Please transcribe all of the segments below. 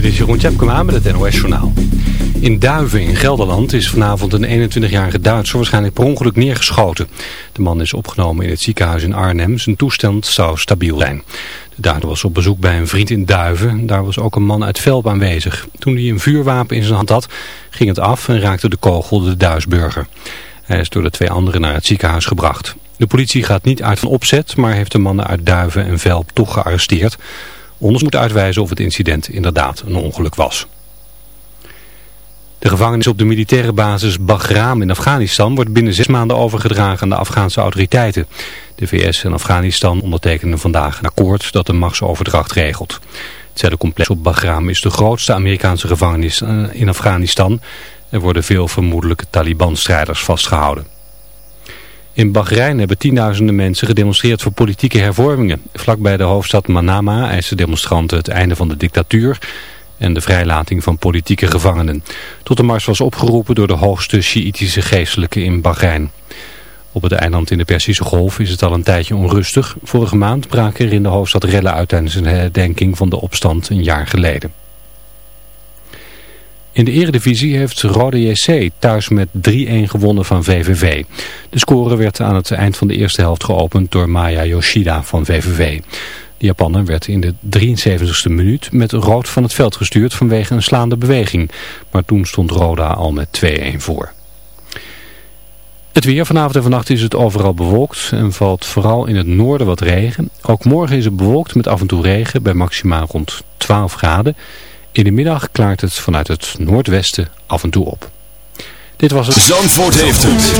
Dit is Jeroen Tjepkema met het NOS Journaal. In Duiven in Gelderland is vanavond een 21-jarige Duitser waarschijnlijk per ongeluk neergeschoten. De man is opgenomen in het ziekenhuis in Arnhem. Zijn toestand zou stabiel zijn. De dader was op bezoek bij een vriend in Duiven. Daar was ook een man uit Velp aanwezig. Toen hij een vuurwapen in zijn hand had, ging het af en raakte de kogel de Duisburger. Hij is door de twee anderen naar het ziekenhuis gebracht. De politie gaat niet uit van opzet, maar heeft de mannen uit Duiven en Velp toch gearresteerd... Onderzoek moet uitwijzen of het incident inderdaad een ongeluk was. De gevangenis op de militaire basis Bagram in Afghanistan wordt binnen zes maanden overgedragen aan de Afghaanse autoriteiten. De VS en Afghanistan ondertekenen vandaag een akkoord dat de machtsoverdracht regelt. Het cellencomplex op Bagram is de grootste Amerikaanse gevangenis eh, in Afghanistan. Er worden veel vermoedelijke Taliban-strijders vastgehouden. In Bahrein hebben tienduizenden mensen gedemonstreerd voor politieke hervormingen. Vlakbij de hoofdstad Manama eisen demonstranten het einde van de dictatuur en de vrijlating van politieke gevangenen. Tot de mars was opgeroepen door de hoogste Sjiitische geestelijke in Bahrein. Op het eiland in de Persische Golf is het al een tijdje onrustig. Vorige maand braken er in de hoofdstad rellen uit tijdens een herdenking van de opstand een jaar geleden. In de eredivisie heeft Rode JC thuis met 3-1 gewonnen van VVV. De score werd aan het eind van de eerste helft geopend door Maya Yoshida van VVV. De Japaner werd in de 73ste minuut met rood van het veld gestuurd vanwege een slaande beweging. Maar toen stond Roda al met 2-1 voor. Het weer vanavond en vannacht is het overal bewolkt en valt vooral in het noorden wat regen. Ook morgen is het bewolkt met af en toe regen bij maximaal rond 12 graden. In de middag klaart het vanuit het noordwesten af en toe op. Dit was het... Zandvoort heeft het.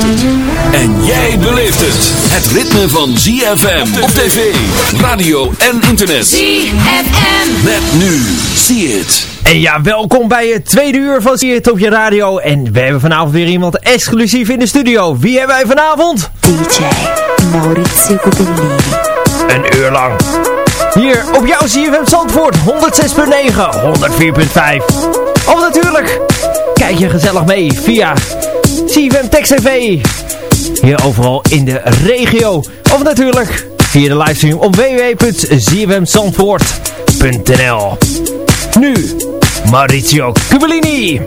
En jij beleeft het. Het ritme van ZFM op tv, radio en internet. ZFM. Met nu. Zie het. En ja, welkom bij het tweede uur van Zie het op je radio. En we hebben vanavond weer iemand exclusief in de studio. Wie hebben wij vanavond? DJ Maurizio Copellini. Een uur lang. Hier op jouw CFM Zandvoort 106.9, 104.5. Of natuurlijk, kijk je gezellig mee via CFM Text TV. Hier overal in de regio. Of natuurlijk via de livestream op www.cfmzandvoort.nl Nu, Maurizio Cubellini.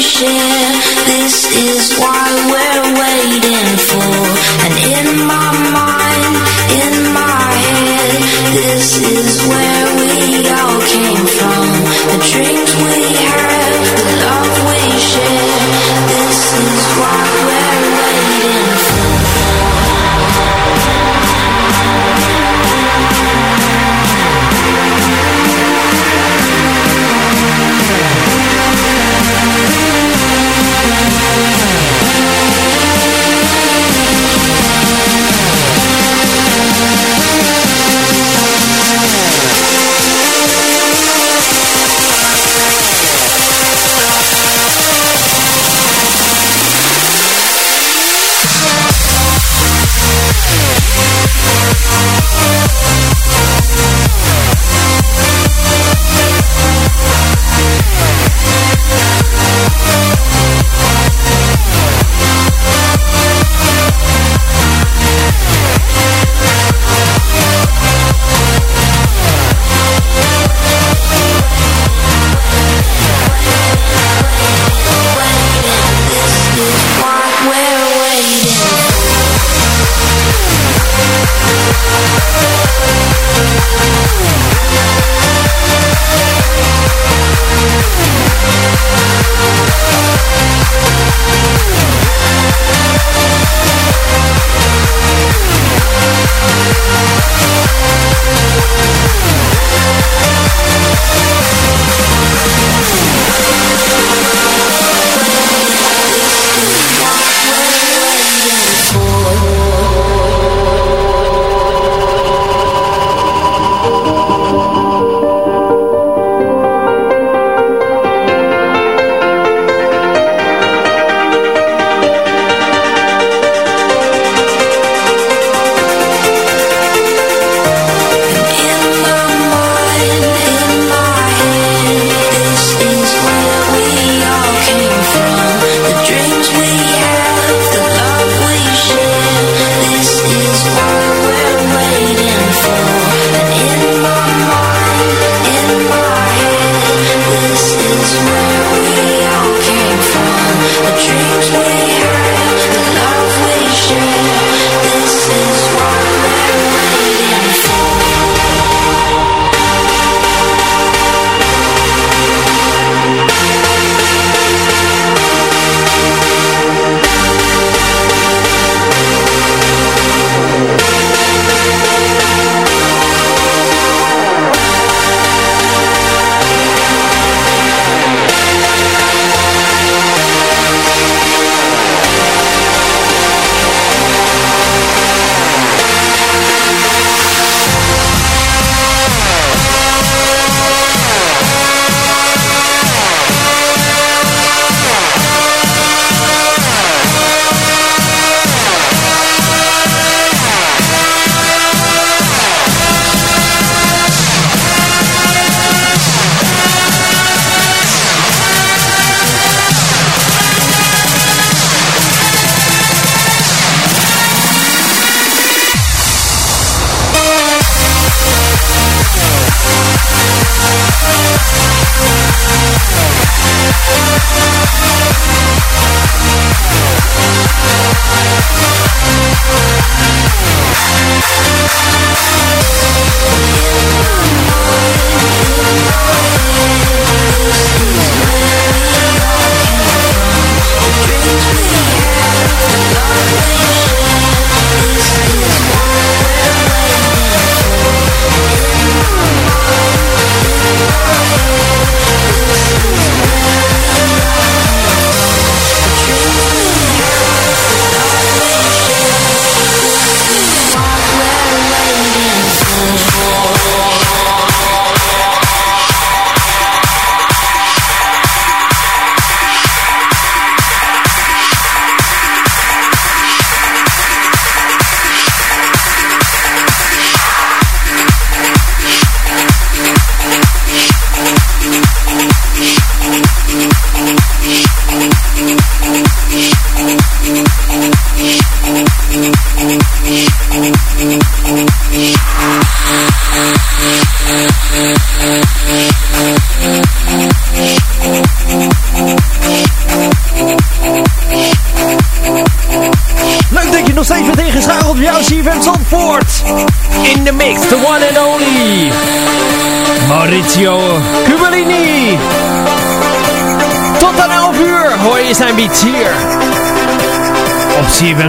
share. This is why we're waiting for. And in my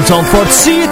Zandvoort, zie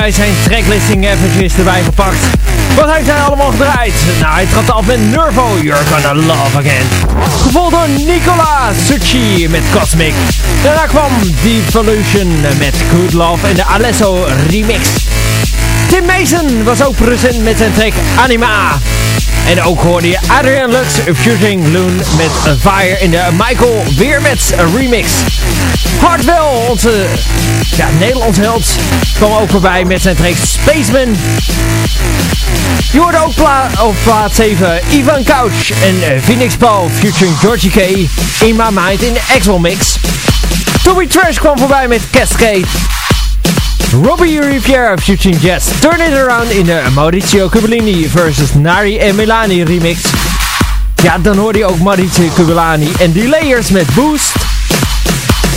wij zijn tracklisting eventjes erbij gepakt. Wat heeft hij allemaal gedraaid? Nou, hij trad af met Nervo, You're Gonna Love Again. Gevolgd door Nicola Succi met Cosmic. Daarna kwam Devolution met Good Love en de Alesso remix. Tim Mason was ook present met zijn track Anima. En ook hoorde je Adrian Lux featuring Loon met Fire in de Michael Weermets remix. Hartwell, onze Nederlandse held, kwam ook voorbij met zijn track Spaceman. Je hoorde ook pla op plaats 7 Ivan Couch en Phoenix Paul featuring Georgie K. In My Mind in de Axel Mix. Toby Trash kwam voorbij met Cascade. Robbie Riviera featuring Jazz. Turn It Around in de Maurizio Cubellini versus Nari en Milani remix. Ja, dan hoorde je ook Maurizio Cubellani en die layers met Boost.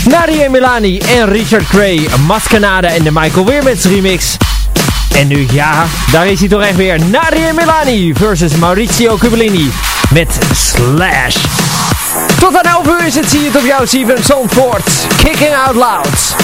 Nari en Milani en Richard Gray, Mascanada en de Michael Weermets remix. En nu, ja, daar is hij toch echt weer. Nari en Milani versus Maurizio Cubellini met Slash. Tot aan 11 uur is het, zie je het op jouw Steven Zandvoort. Kicking Out Loud.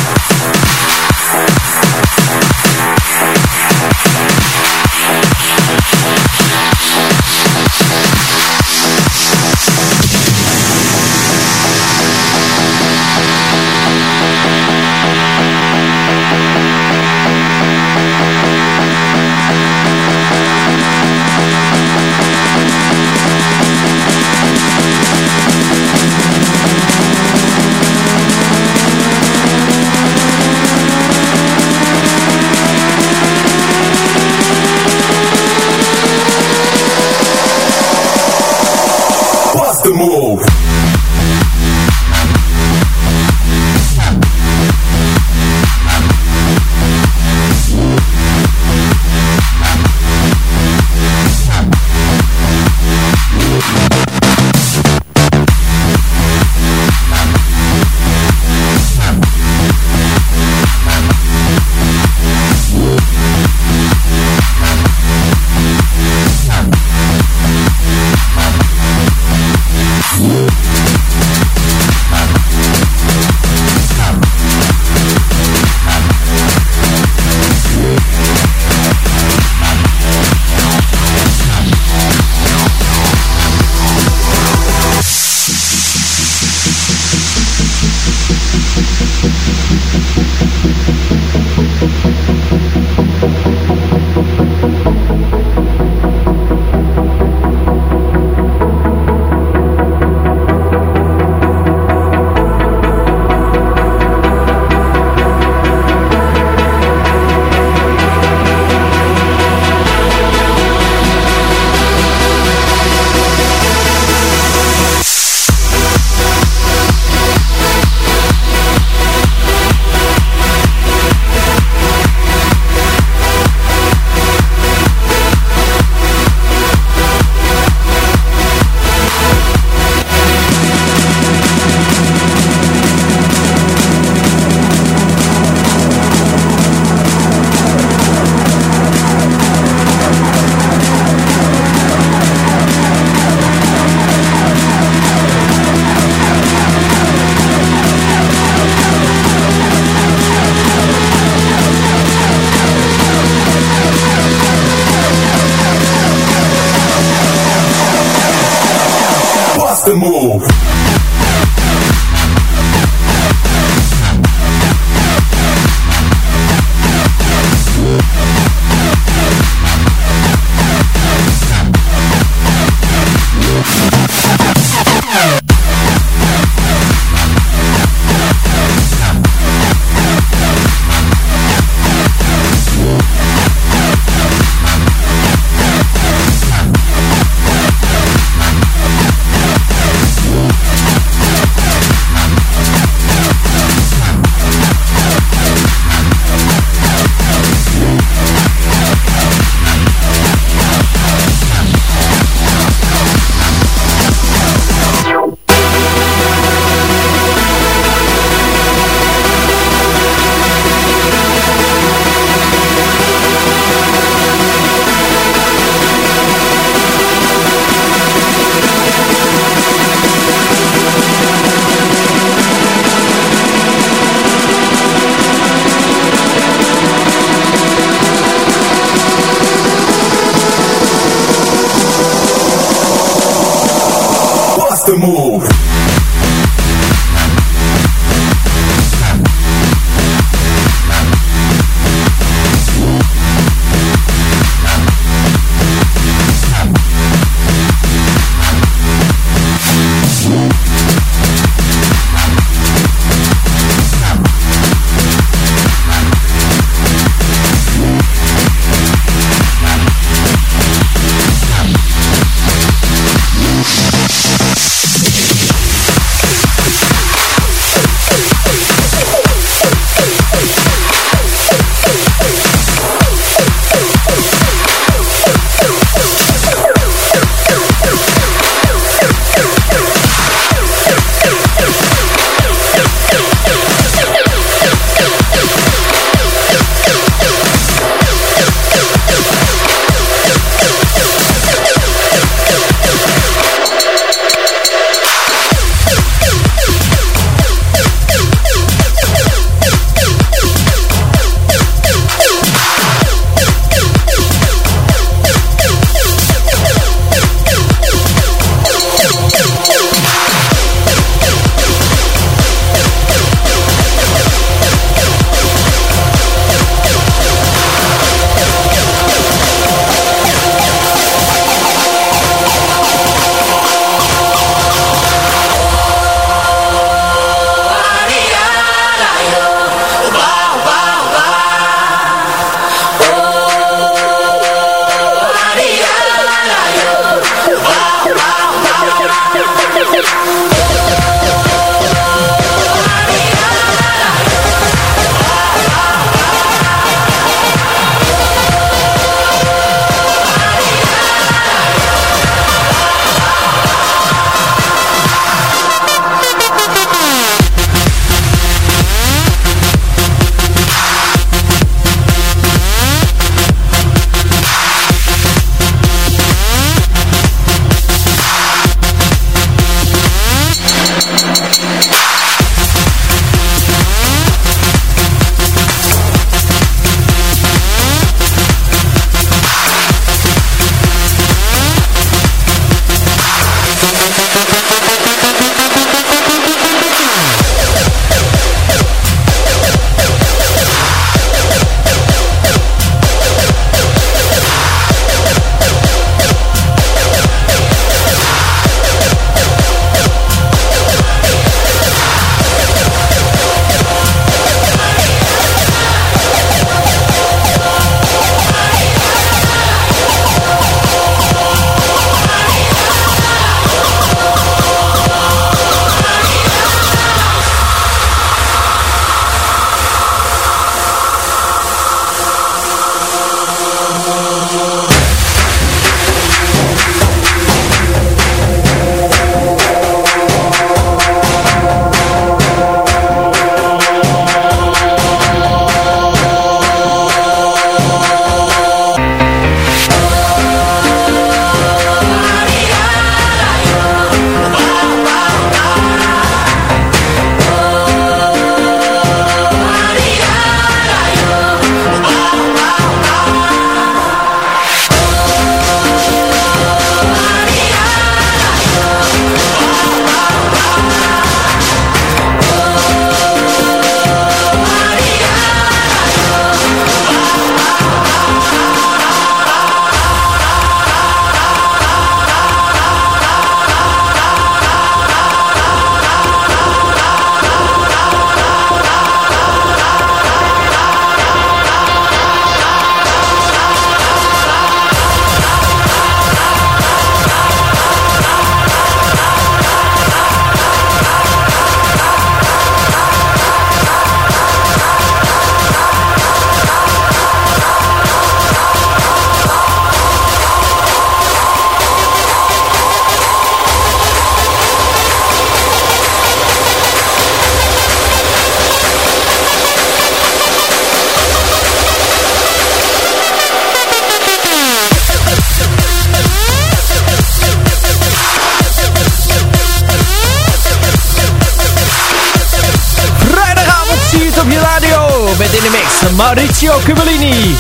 Maurizio Cubellini.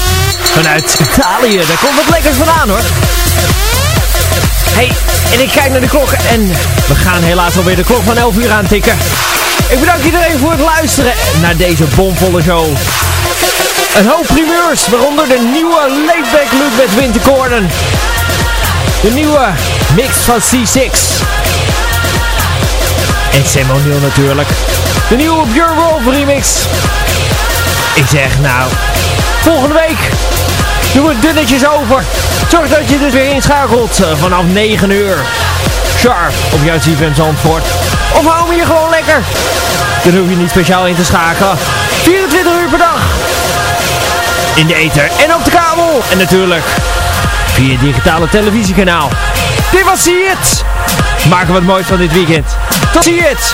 Vanuit Italië, daar komt wat lekkers vandaan hoor. Hey, en ik kijk naar de klok en we gaan helaas alweer de klok van 11 uur aantikken. Ik bedank iedereen voor het luisteren naar deze bomvolle show. Een hoop primeurs, waaronder de nieuwe Laidback Look met Winter Gordon. De nieuwe mix van C6. En Sam O'Neill natuurlijk. De nieuwe Pure Wolf remix. Ik zeg nou, volgende week doen we dunnetjes over. Zorg dat je dus weer inschakelt uh, vanaf 9 uur. Sharp op jouw CFM Zandvoort. Of hou me hier gewoon lekker. Dan hoef je niet speciaal in te schakelen. 24 uur per dag. In de ether en op de kabel. En natuurlijk via het digitale televisiekanaal. Dit was See It. Maken we het moois van dit weekend. Tot See It.